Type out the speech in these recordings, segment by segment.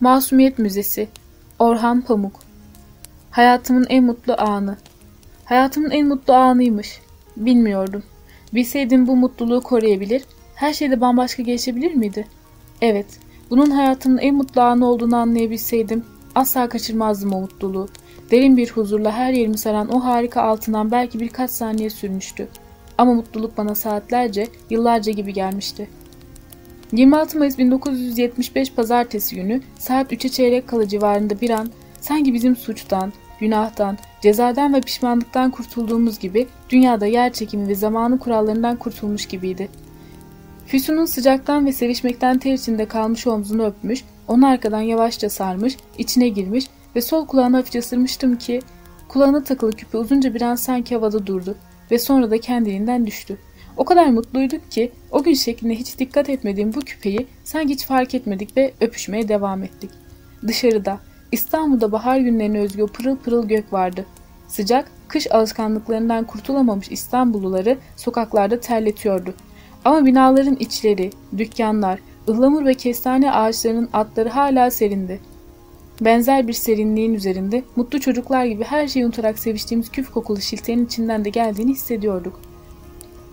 Masumiyet Müzesi Orhan Pamuk Hayatımın en mutlu anı Hayatımın en mutlu anıymış. Bilmiyordum. Bilseydim bu mutluluğu koruyabilir, her şeyde bambaşka geçebilir miydi? Evet, bunun hayatımın en mutlu anı olduğunu anlayabilseydim, asla kaçırmazdım o mutluluğu. Derin bir huzurla her yerimi saran o harika altından belki birkaç saniye sürmüştü. Ama mutluluk bana saatlerce, yıllarca gibi gelmişti. 26 Mayıs 1975 Pazartesi günü saat 3'e çeyrek kala civarında bir an sanki bizim suçtan, günahtan, cezadan ve pişmanlıktan kurtulduğumuz gibi dünyada yer çekimi ve zamanı kurallarından kurtulmuş gibiydi. Füsun'un sıcaktan ve sevişmekten ter içinde kalmış omzunu öpmüş, onu arkadan yavaşça sarmış, içine girmiş ve sol kulağını hafifçe ısırmıştım ki kulağına takılı küpe uzunca bir an sanki havada durdu ve sonra da kendiliğinden düştü. O kadar mutluyduk ki o gün şekline hiç dikkat etmediğim bu küpeyi sanki hiç fark etmedik ve öpüşmeye devam ettik. Dışarıda, İstanbul'da bahar günlerine özgü pırıl pırıl gök vardı. Sıcak, kış alışkanlıklarından kurtulamamış İstanbulluları sokaklarda terletiyordu. Ama binaların içleri, dükkanlar, ıhlamur ve kestane ağaçlarının atları hala serindi. Benzer bir serinliğin üzerinde mutlu çocuklar gibi her şeyi unutarak seviştiğimiz küf kokulu şiltenin içinden de geldiğini hissediyorduk.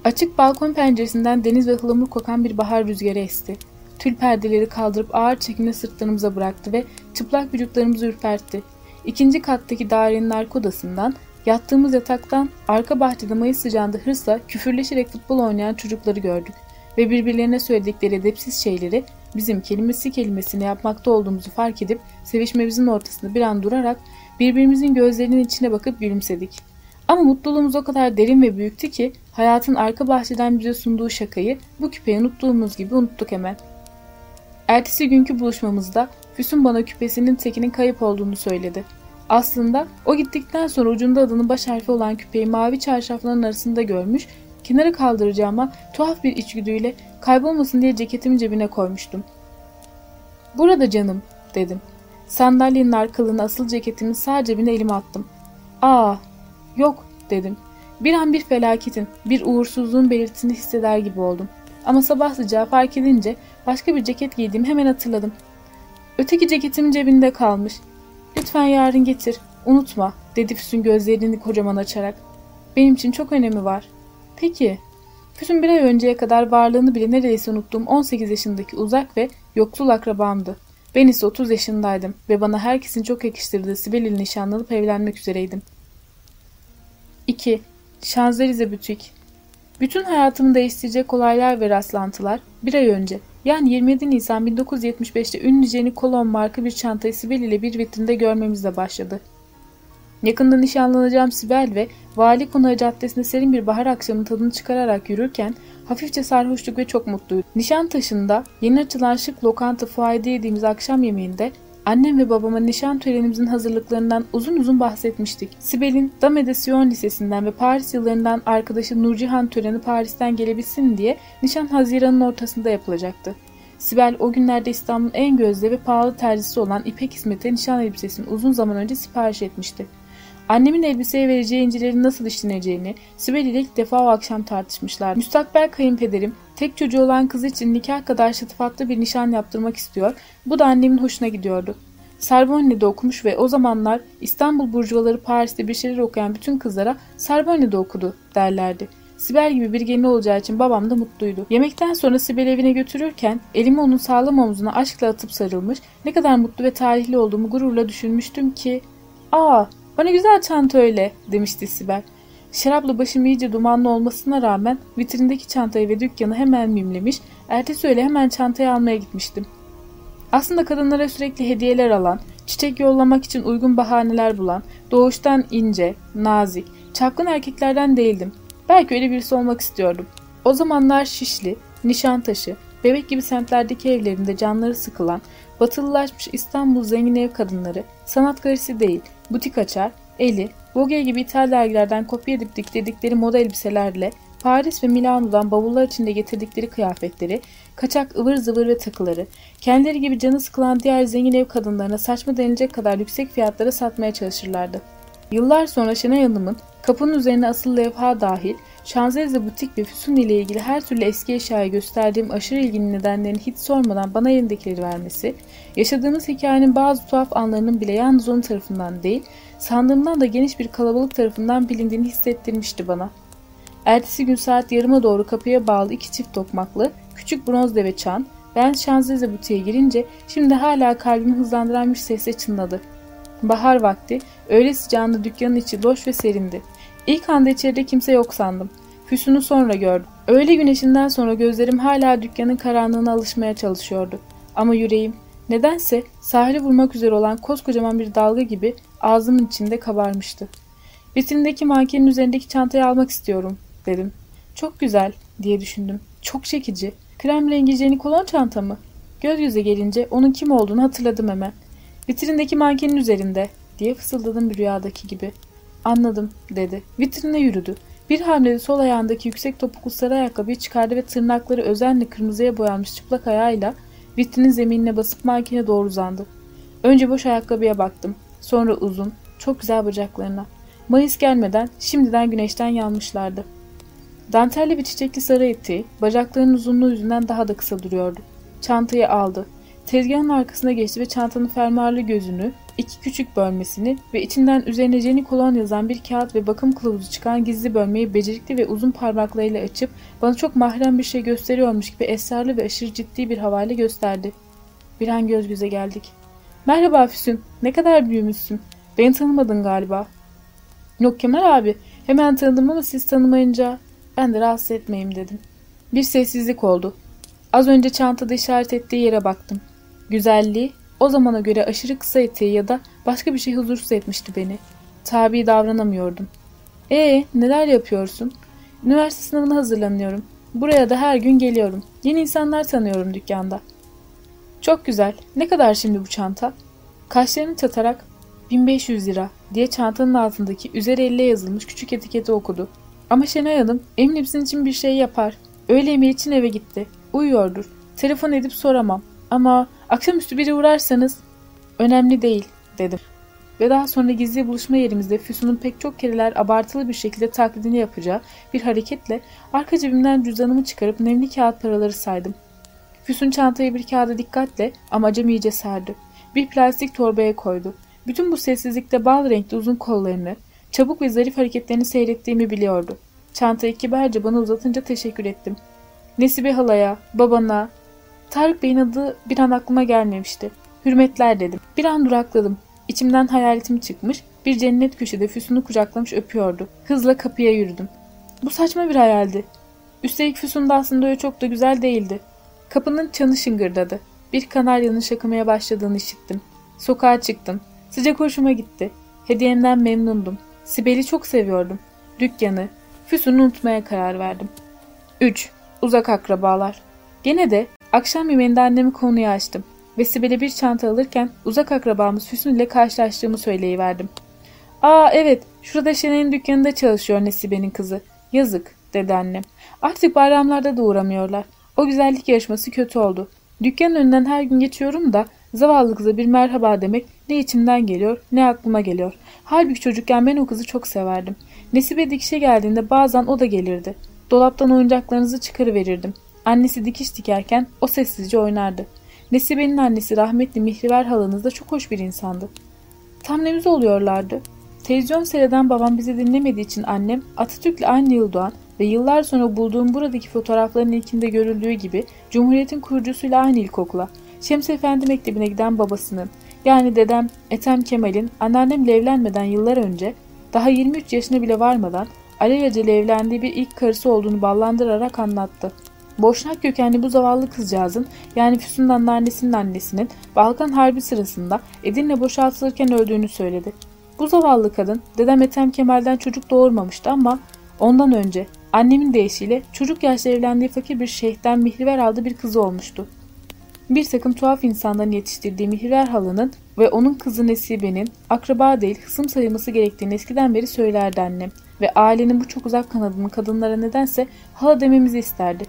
Açık balkon penceresinden deniz ve ıhlamur kokan bir bahar rüzgarı esti. Tül perdeleri kaldırıp ağır çekimle sırtlarımıza bıraktı ve çıplak vücutlarımızı ürpertti. İkinci kattaki dairenin arka odasından, yattığımız yataktan arka bahçede mayıs sıcağında hırsla küfürleşerek futbol oynayan çocukları gördük ve birbirlerine söyledikleri edepsiz şeyleri bizim kelimesi kelimesine yapmakta olduğumuzu fark edip sevişmemizin ortasında bir an durarak birbirimizin gözlerinin içine bakıp gülümsedik. Ama mutluluğumuz o kadar derin ve büyüktü ki hayatın arka bahçeden bize sunduğu şakayı bu küpeyi unuttuğumuz gibi unuttuk hemen. Ertesi günkü buluşmamızda Füsun bana küpesinin tekinin kayıp olduğunu söyledi. Aslında o gittikten sonra ucunda adının baş harfi olan küpeyi mavi çarşafların arasında görmüş, kenara kaldıracağıma tuhaf bir içgüdüyle kaybolmasın diye ceketimin cebine koymuştum. Burada canım dedim. Sandalyenin arkalığına asıl ceketimin sağ cebine elime attım. Aa yok dedim. Bir an bir felaketin, bir uğursuzluğun belirtisini hisseder gibi oldum. Ama sabah sıcağı fark edince başka bir ceket giydiğimi hemen hatırladım. Öteki ceketim cebinde kalmış. Lütfen yarın getir. Unutma dedi Füsun gözlerini kocaman açarak. Benim için çok önemi var. Peki. Füsun bir ay önceye kadar varlığını bile neredeyse unuttuğum 18 yaşındaki uzak ve yoksul akrabamdı. Ben ise 30 yaşındaydım ve bana herkesin çok yakıştırdığı Sibel ile nişanlanıp evlenmek üzereydim. 2. Şanzelize Butik Bütün hayatımı değiştirecek olaylar ve rastlantılar bir ay önce yani 27 Nisan 1975'te ünlü Jenny Colon marka bir çantayı Sibel ile bir vitrinde görmemizle başladı. Yakında nişanlanacağım Sibel ve Vali Konağı Caddesi'nde serin bir bahar akşamının tadını çıkararak yürürken hafifçe sarhoşluk ve çok mutluydu. Nişantaşı'nda yeni açılan şık lokanta fuayda yediğimiz akşam yemeğinde Annem ve babama nişan törenimizin hazırlıklarından uzun uzun bahsetmiştik. Sibel'in Dame de Sion Lisesi'nden ve Paris yıllarından arkadaşı Nurcihan töreni Paris'ten gelebilsin diye nişan Haziran'ın ortasında yapılacaktı. Sibel o günlerde İstanbul'un en gözde ve pahalı terzisi olan İpek İsmet'e nişan elbisesini uzun zaman önce sipariş etmişti. Annemin elbiseye vereceği incilerin nasıl işleneceğini Sibel ile ilk defa o akşam tartışmışlar. Müstakbel kayınpederim tek çocuğu olan kızı için nikah kadar şatafatlı bir nişan yaptırmak istiyor. Bu da annemin hoşuna gidiyordu. Sorbonne'de okumuş ve o zamanlar İstanbul burjuvaları Paris'te bir şeyler okuyan bütün kızlara Sorbonne'de okudu derlerdi. Sibel gibi bir gelin olacağı için babam da mutluydu. Yemekten sonra Sibel evine götürürken elimi onun sağlam omzuna aşkla atıp sarılmış ne kadar mutlu ve tarihli olduğumu gururla düşünmüştüm ki ''Aa bana güzel çanta öyle demişti Sibel. Şarapla başım iyice dumanlı olmasına rağmen vitrindeki çantayı ve dükkanı hemen mimlemiş, ertesi öyle hemen çantayı almaya gitmiştim. Aslında kadınlara sürekli hediyeler alan, çiçek yollamak için uygun bahaneler bulan, doğuştan ince, nazik, çapkın erkeklerden değildim. Belki öyle birisi olmak istiyordum. O zamanlar Şişli, Nişantaşı, Bebek gibi semtlerdeki evlerinde canları sıkılan, batılılaşmış İstanbul zengin ev kadınları, sanat galerisi değil, butik açar, eli, Vogue gibi İtal dergilerden kopya edip diktirdikleri moda elbiselerle Paris ve Milano'dan bavullar içinde getirdikleri kıyafetleri, kaçak ıvır zıvır ve takıları, kendileri gibi canı sıkılan diğer zengin ev kadınlarına saçma denilecek kadar yüksek fiyatlara satmaya çalışırlardı. Yıllar sonra Şenay Hanım'ın kapının üzerine asılı levha dahil Şanzelize butik ve Füsun ile ilgili her türlü eski eşyaya gösterdiğim aşırı ilginin nedenlerini hiç sormadan bana elindekileri vermesi, yaşadığımız hikayenin bazı tuhaf anlarının bile yalnız onun tarafından değil, sandığımdan da geniş bir kalabalık tarafından bilindiğini hissettirmişti bana. Ertesi gün saat yarıma doğru kapıya bağlı iki çift tokmaklı, küçük bronz deve çan, ben Şanzelize butiğe girince şimdi hala kalbimi hızlandıran bir sesle çınladı. Bahar vakti, öğle sıcağında dükkanın içi boş ve serindi. İlk anda içeride kimse yok sandım. Füsun'u sonra gördüm. Öğle güneşinden sonra gözlerim hala dükkanın karanlığına alışmaya çalışıyordu. Ama yüreğim nedense sahile vurmak üzere olan koskocaman bir dalga gibi ağzımın içinde kabarmıştı. Vitrindeki mankenin üzerindeki çantayı almak istiyorum dedim. Çok güzel diye düşündüm. Çok çekici. Krem rengi jenikolon çanta mı? Göz göze gelince onun kim olduğunu hatırladım hemen. Vitrindeki mankenin üzerinde diye fısıldadım bir rüyadaki gibi. Anladım dedi. Vitrine yürüdü. Bir hamlede sol ayağındaki yüksek topuklu sarı ayakkabıyı çıkardı ve tırnakları özenle kırmızıya boyanmış çıplak ayağıyla vitrinin zeminine basıp mankene doğru uzandı. Önce boş ayakkabıya baktım. Sonra uzun, çok güzel bacaklarına. Mayıs gelmeden şimdiden güneşten yanmışlardı. Dantelli bir çiçekli sarı eteği bacaklarının uzunluğu yüzünden daha da kısa duruyordu. Çantayı aldı. Tezgahın arkasına geçti ve çantanın fermuarlı gözünü, iki küçük bölmesini ve içinden üzerine Jenny Kolon yazan bir kağıt ve bakım kılavuzu çıkan gizli bölmeyi becerikli ve uzun parmaklarıyla açıp bana çok mahrem bir şey gösteriyormuş gibi esrarlı ve aşırı ciddi bir havayla gösterdi. Bir an göz göze geldik. Merhaba Füsun, ne kadar büyümüşsün. Beni tanımadın galiba. Yok Kemal abi, hemen tanıdım ama siz tanımayınca ben de rahatsız etmeyeyim dedim. Bir sessizlik oldu. Az önce çantada işaret ettiği yere baktım. Güzelliği o zamana göre aşırı kısa eteği ya da başka bir şey huzursuz etmişti beni. Tabi davranamıyordum. Ee, neler yapıyorsun? Üniversite sınavına hazırlanıyorum. Buraya da her gün geliyorum. Yeni insanlar tanıyorum dükkanda. Çok güzel. Ne kadar şimdi bu çanta? Kaşlarını çatarak 1500 lira diye çantanın altındaki üzeri elle yazılmış küçük etiketi okudu. Ama Şenay Hanım eminim sizin için bir şey yapar. Öğle yemeği için eve gitti. Uyuyordur. Telefon edip soramam. Ama akşamüstü biri uğrarsanız önemli değil dedim. Ve daha sonra gizli buluşma yerimizde Füsun'un pek çok kereler abartılı bir şekilde taklidini yapacağı bir hareketle arka cebimden cüzdanımı çıkarıp nemli kağıt paraları saydım. Füsun çantayı bir kağıda dikkatle ama acemice serdi. Bir plastik torbaya koydu. Bütün bu sessizlikte bal renkli uzun kollarını, çabuk ve zarif hareketlerini seyrettiğimi biliyordu. Çantayı kibarca bana uzatınca teşekkür ettim. Nesibe halaya, babana, Tarık Bey'in adı bir an aklıma gelmemişti. Hürmetler dedim. Bir an durakladım. İçimden hayaletim çıkmış, bir cennet köşede Füsun'u kucaklamış öpüyordu. Hızla kapıya yürüdüm. Bu saçma bir hayaldi. Üstelik Füsun da aslında öyle çok da güzel değildi. Kapının çanı şıngırdadı. Bir kanaryanın şakımaya başladığını işittim. Sokağa çıktım. Sıcak hoşuma gitti. Hediyemden memnundum. Sibel'i çok seviyordum. Dükkanı, Füsun'u unutmaya karar verdim. 3. Uzak akrabalar. Gene de akşam yemeğinde annemi konuyu açtım ve Sibel'e bir çanta alırken uzak akrabamız Füsun ile karşılaştığımı söyleyiverdim. ''Aa evet, şurada Şenay'ın dükkanında çalışıyor Nesibe'nin kızı. Yazık.'' dedi annem. ''Artık bayramlarda da uğramıyorlar. O güzellik yarışması kötü oldu. Dükkanın önünden her gün geçiyorum da zavallı kıza bir merhaba demek ne içimden geliyor ne aklıma geliyor. Halbuki çocukken ben o kızı çok severdim. Nesibe dikişe geldiğinde bazen o da gelirdi. Dolaptan oyuncaklarınızı çıkarıverirdim. Annesi dikiş dikerken o sessizce oynardı. Nesibe'nin annesi rahmetli Mihriver halanız da çok hoş bir insandı. Tam nemiz oluyorlardı. Televizyon seyreden babam bizi dinlemediği için annem Atatürk'le aynı yıl doğan ve yıllar sonra bulduğum buradaki fotoğrafların ilkinde görüldüğü gibi Cumhuriyet'in kurucusuyla aynı ilkokula, Şems Efendi Mektebi'ne giden babasının, yani dedem Ethem Kemal'in anneannemle evlenmeden yıllar önce, daha 23 yaşına bile varmadan alelacele evlendiği bir ilk karısı olduğunu ballandırarak anlattı. Boşnak kökenli bu zavallı kızcağızın yani Füsun'dan annesinin annesinin Balkan Harbi sırasında Edirne boşaltılırken öldüğünü söyledi. Bu zavallı kadın dedem Ethem Kemal'den çocuk doğurmamıştı ama ondan önce annemin deyişiyle çocuk yaşta evlendiği fakir bir şeyhten mihriver aldığı bir kızı olmuştu. Bir takım tuhaf insanların yetiştirdiği Mihriver halının ve onun kızı Nesibe'nin akraba değil hısım sayılması gerektiğini eskiden beri söylerdi annem ve ailenin bu çok uzak kanadının kadınlara nedense hala dememizi isterdi.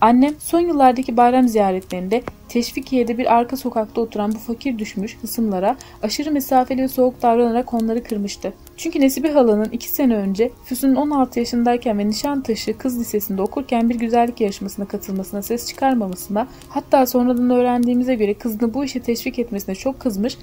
Annem son yıllardaki bayram ziyaretlerinde Teşvikiye'de bir arka sokakta oturan bu fakir düşmüş hısımlara aşırı mesafeli ve soğuk davranarak onları kırmıştı. Çünkü Nesibe halanın iki sene önce Füsun'un 16 yaşındayken ve Nişantaşı Kız Lisesi'nde okurken bir güzellik yarışmasına katılmasına ses çıkarmamasına hatta sonradan öğrendiğimize göre kızını bu işe teşvik etmesine çok kızmış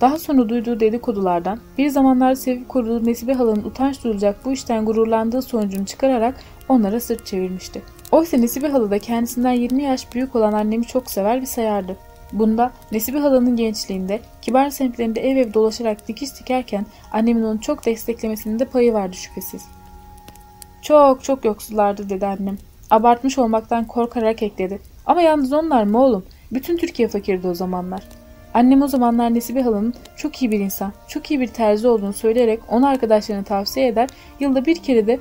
daha sonra duyduğu dedikodulardan bir zamanlar sevip koruduğu Nesibe halanın utanç duyulacak bu işten gururlandığı sonucunu çıkararak onlara sırt çevirmişti. Oysa Nesibe hala da kendisinden 20 yaş büyük olan annemi çok sever ve sayardı. Bunda Nesibe halanın gençliğinde kibar semtlerinde ev ev dolaşarak dikiş dikerken annemin onu çok desteklemesinin de payı vardı şüphesiz. Çok çok yoksullardı dedi annem. Abartmış olmaktan korkarak ekledi. Ama yalnız onlar mı oğlum? Bütün Türkiye fakirdi o zamanlar. Annem o zamanlar Nesibe halanın çok iyi bir insan, çok iyi bir terzi olduğunu söyleyerek onu arkadaşlarına tavsiye eder, yılda bir kere de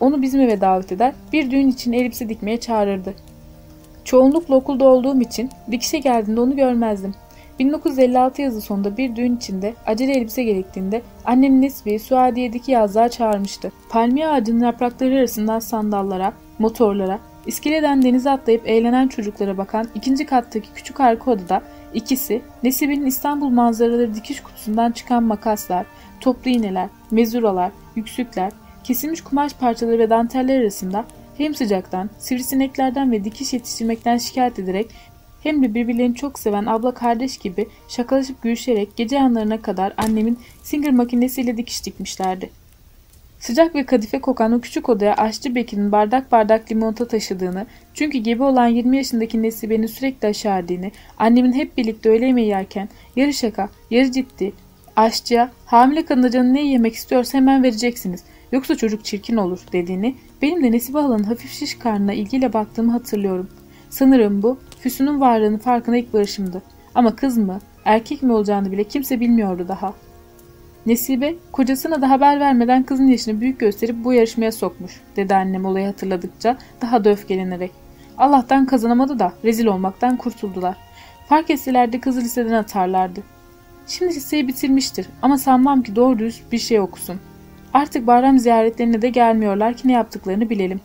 onu bizim eve davet eder, bir düğün için elbise dikmeye çağırırdı. Çoğunlukla okulda olduğum için dikişe geldiğinde onu görmezdim. 1956 yazı sonunda bir düğün içinde acele elbise gerektiğinde annem Nesbi'yi Suadiye'deki yazlığa çağırmıştı. Palmiye ağacının yaprakları arasından sandallara, motorlara, iskeleden denize atlayıp eğlenen çocuklara bakan ikinci kattaki küçük arka odada ikisi Nesibe'nin İstanbul manzaraları dikiş kutusundan çıkan makaslar, toplu iğneler, mezuralar, yüksükler, kesilmiş kumaş parçaları ve danteller arasında hem sıcaktan, sivrisineklerden ve dikiş yetiştirmekten şikayet ederek hem de birbirlerini çok seven abla kardeş gibi şakalaşıp gülüşerek gece yanlarına kadar annemin singer makinesiyle dikiş dikmişlerdi. Sıcak ve kadife kokan o küçük odaya aşçı Bekir'in bardak bardak limonata taşıdığını, çünkü gebe olan 20 yaşındaki Nesibe'nin sürekli aşardığını, annemin hep birlikte öğle yemeği yerken yarı şaka, yarı ciddi, aşçıya hamile kadına canı ne yemek istiyorsa hemen vereceksiniz. Yoksa çocuk çirkin olur dediğini, benim de Nesibe halanın hafif şiş karnına ilgiyle baktığımı hatırlıyorum. Sanırım bu, Füsun'un varlığının farkına ilk varışımdı. Ama kız mı, erkek mi olacağını bile kimse bilmiyordu daha. Nesibe, kocasına da haber vermeden kızın yaşını büyük gösterip bu yarışmaya sokmuş, dedi annem olayı hatırladıkça daha da öfkelenerek. Allah'tan kazanamadı da rezil olmaktan kurtuldular. Fark etseler de kızı liseden atarlardı. Şimdi liseyi bitirmiştir ama sanmam ki doğru düz bir şey okusun. Artık bayram ziyaretlerine de gelmiyorlar ki ne yaptıklarını bilelim.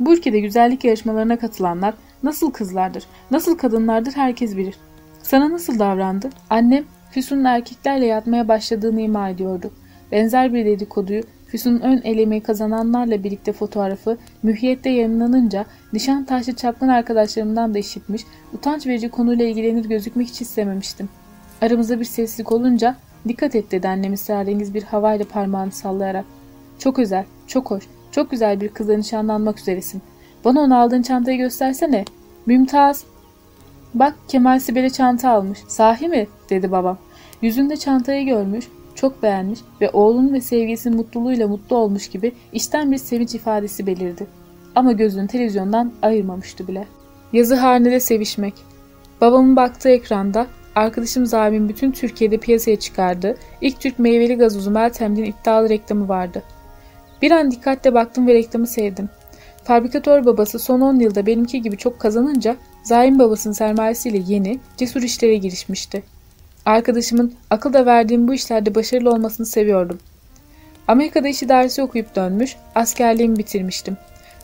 Bu ülkede güzellik yarışmalarına katılanlar nasıl kızlardır, nasıl kadınlardır herkes bilir. Sana nasıl davrandı? Annem Füsun'un erkeklerle yatmaya başladığını ima ediyordu. Benzer bir dedikoduyu Füsun'un ön elemeyi kazananlarla birlikte fotoğrafı mühiyette yayınlanınca nişan taşlı çapkın arkadaşlarımdan da işitmiş, utanç verici konuyla ilgilenir gözükmek hiç istememiştim. Aramızda bir sessizlik olunca dikkat et dedi annem esrarengiz bir havayla parmağını sallayarak. Çok özel, çok hoş, çok güzel bir kızla nişanlanmak üzeresin. Bana onu aldığın çantayı göstersene. Mümtaz. Bak Kemal Sibel'e çanta almış. Sahi mi? dedi babam. Yüzünde çantayı görmüş, çok beğenmiş ve oğlunun ve sevgilisinin mutluluğuyla mutlu olmuş gibi içten bir sevinç ifadesi belirdi. Ama gözünü televizyondan ayırmamıştı bile. Yazı hanede sevişmek. Babamın baktığı ekranda arkadaşım Zamin bütün Türkiye'de piyasaya çıkardı. İlk Türk meyveli gazozu Meltem'in iddialı reklamı vardı. Bir an dikkatle baktım ve reklamı sevdim. Fabrikatör babası son 10 yılda benimki gibi çok kazanınca Zaim babasının sermayesiyle yeni, cesur işlere girişmişti. Arkadaşımın akılda verdiğim bu işlerde başarılı olmasını seviyordum. Amerika'da işi dersi okuyup dönmüş, askerliğimi bitirmiştim.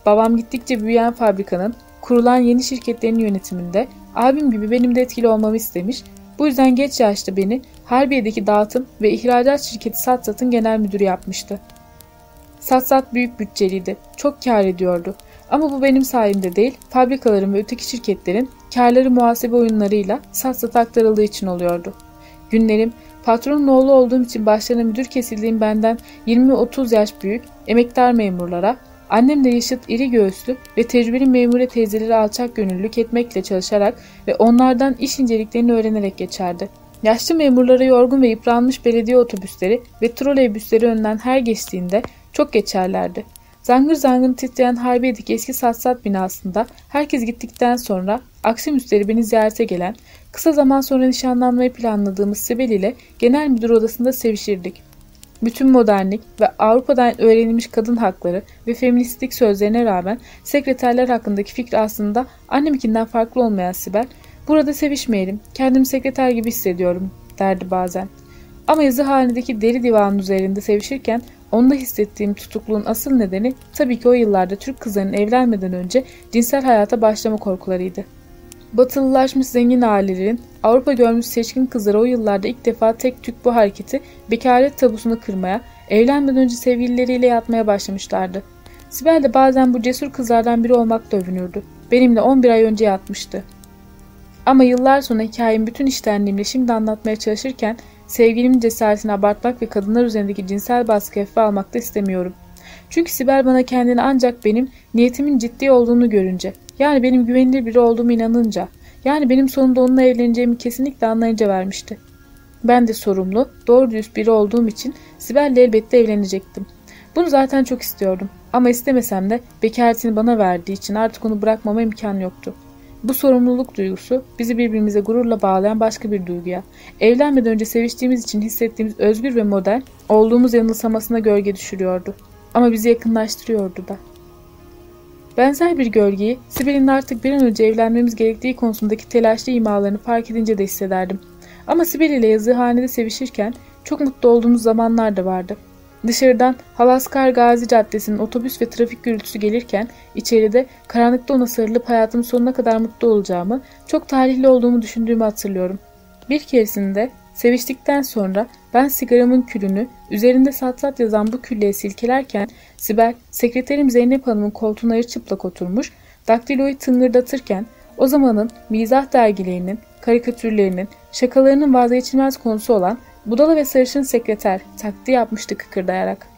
Babam gittikçe büyüyen fabrikanın, kurulan yeni şirketlerin yönetiminde abim gibi benim de etkili olmamı istemiş, bu yüzden geç yaşta beni Harbiye'deki dağıtım ve ihracat şirketi Satsat'ın genel müdürü yapmıştı. Satsat büyük bütçeliydi, çok kar ediyordu. Ama bu benim sayemde değil, fabrikaların ve öteki şirketlerin karları muhasebe oyunlarıyla Satsat aktarıldığı için oluyordu. Günlerim patronun oğlu olduğum için başlarına müdür kesildiğim benden 20-30 yaş büyük emektar memurlara, annem de yaşıt iri göğüslü ve tecrübeli memure teyzeleri alçak gönüllülük etmekle çalışarak ve onlardan iş inceliklerini öğrenerek geçerdi. Yaşlı memurlara yorgun ve yıpranmış belediye otobüsleri ve troleybüsleri önünden her geçtiğinde çok geçerlerdi. Zangır zangır titreyen Harbiye'deki eski satsat binasında herkes gittikten sonra akşamüstleri beni ziyarete gelen, kısa zaman sonra nişanlanmayı planladığımız Sibel ile genel müdür odasında sevişirdik. Bütün modernlik ve Avrupa'dan öğrenilmiş kadın hakları ve feministik sözlerine rağmen sekreterler hakkındaki fikri aslında anneminkinden farklı olmayan Sibel, burada sevişmeyelim, kendimi sekreter gibi hissediyorum derdi bazen. Ama yazı halindeki deri divanın üzerinde sevişirken Onda hissettiğim tutukluğun asıl nedeni tabii ki o yıllarda Türk kızlarının evlenmeden önce cinsel hayata başlama korkularıydı. Batılılaşmış zengin ailelerin Avrupa görmüş seçkin kızları o yıllarda ilk defa tek tük bu hareketi bekaret tabusunu kırmaya, evlenmeden önce sevgilileriyle yatmaya başlamışlardı. Sibel de bazen bu cesur kızlardan biri olmakla övünürdü. Benimle 11 ay önce yatmıştı. Ama yıllar sonra hikayemi bütün iştenliğimle şimdi anlatmaya çalışırken sevgilimin cesaretini abartmak ve kadınlar üzerindeki cinsel baskı hafife almak da istemiyorum. Çünkü Sibel bana kendini ancak benim niyetimin ciddi olduğunu görünce, yani benim güvenilir biri olduğumu inanınca, yani benim sonunda onunla evleneceğimi kesinlikle anlayınca vermişti. Ben de sorumlu, doğru dürüst biri olduğum için Sibel'le elbette evlenecektim. Bunu zaten çok istiyordum. Ama istemesem de bekaretini bana verdiği için artık onu bırakmama imkan yoktu. Bu sorumluluk duygusu bizi birbirimize gururla bağlayan başka bir duyguya, evlenmeden önce seviştiğimiz için hissettiğimiz özgür ve modern, olduğumuz yanılsamasına gölge düşürüyordu. Ama bizi yakınlaştırıyordu da. Benzer bir gölgeyi Sibel'in artık bir an önce evlenmemiz gerektiği konusundaki telaşlı imalarını fark edince de hissederdim. Ama Sibel ile yazıhanede sevişirken çok mutlu olduğumuz zamanlar da vardı. Dışarıdan Halaskar Gazi Caddesi'nin otobüs ve trafik gürültüsü gelirken içeride karanlıkta ona sarılıp hayatımın sonuna kadar mutlu olacağımı, çok talihli olduğumu düşündüğümü hatırlıyorum. Bir keresinde seviştikten sonra ben sigaramın külünü üzerinde sat sat yazan bu külleye silkelerken Sibel sekreterim Zeynep Hanım'ın koltuğuna çıplak oturmuş daktiloyu tıngırdatırken o zamanın mizah dergilerinin, karikatürlerinin, şakalarının vazgeçilmez konusu olan Budala ve sarışın sekreter taktiği yapmıştı kıkırdayarak.